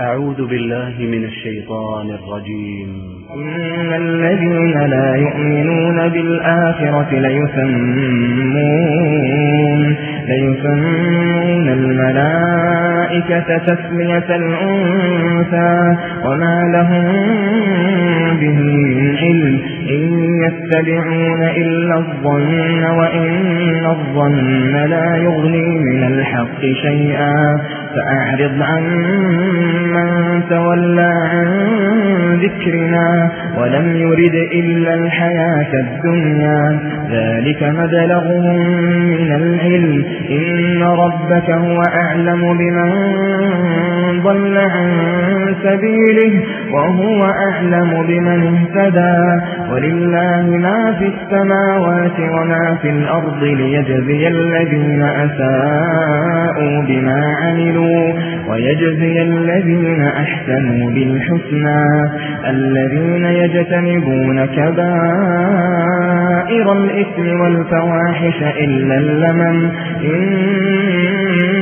أعوذ بالله من الشيطان الرجيم. إن الذين لا يؤمنون بالآخرة ليسمون, ليسمون الملائكة تسمية الأنثى وما لهم به من علم إن يتبعون إلا الظن وإن الظن لا يغني من الحق شيئا. فأعرض عن من تولى عن ذكرنا ولم يرد إلا الحياة الدنيا. ذلك مبلغهم من العلم. إن ربك هو أعلم بمن ضل عن سبيله وهو أعلم بمن اهتدى. ولله ما في السماوات وما في الأرض ليجزي الذين أساءوا. بما عملوا ويجزي الذين أحسنوا بالحسنى الذين يجتنبون كبائر الإثم والفواحش إلا اللمم إن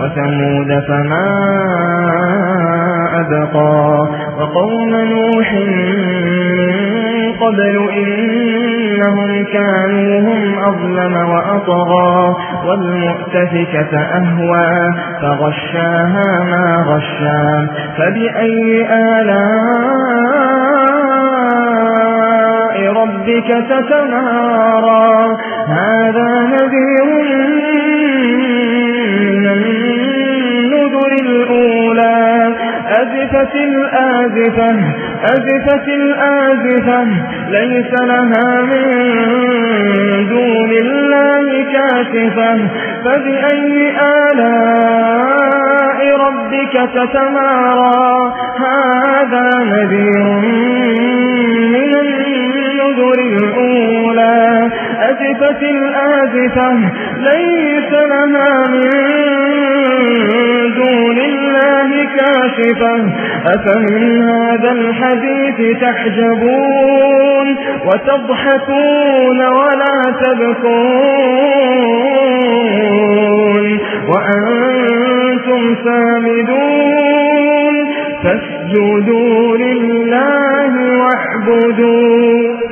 وثمود فما أبقى وقوم نوح من قبل إنهم كانوا هم أظلم وأطغى والمؤتفكة أهوى فغشاها ما غشا فبأي آلاء ربك تتمارى؟ هذا نذير أزفت الآزفة أزفت الآزفة ليس لها من دون الله كاشفة. فبأي آلاء ربك تتمارى؟ هذا نذير من النذر الأولى. أزفت الآزفة ليس لها من كاشفة أفمن هذا الحديث تحجبون؟ وتضحكون ولا تبكون؟ وأنتم سامدون؟ فاسجدوا لله واعبدون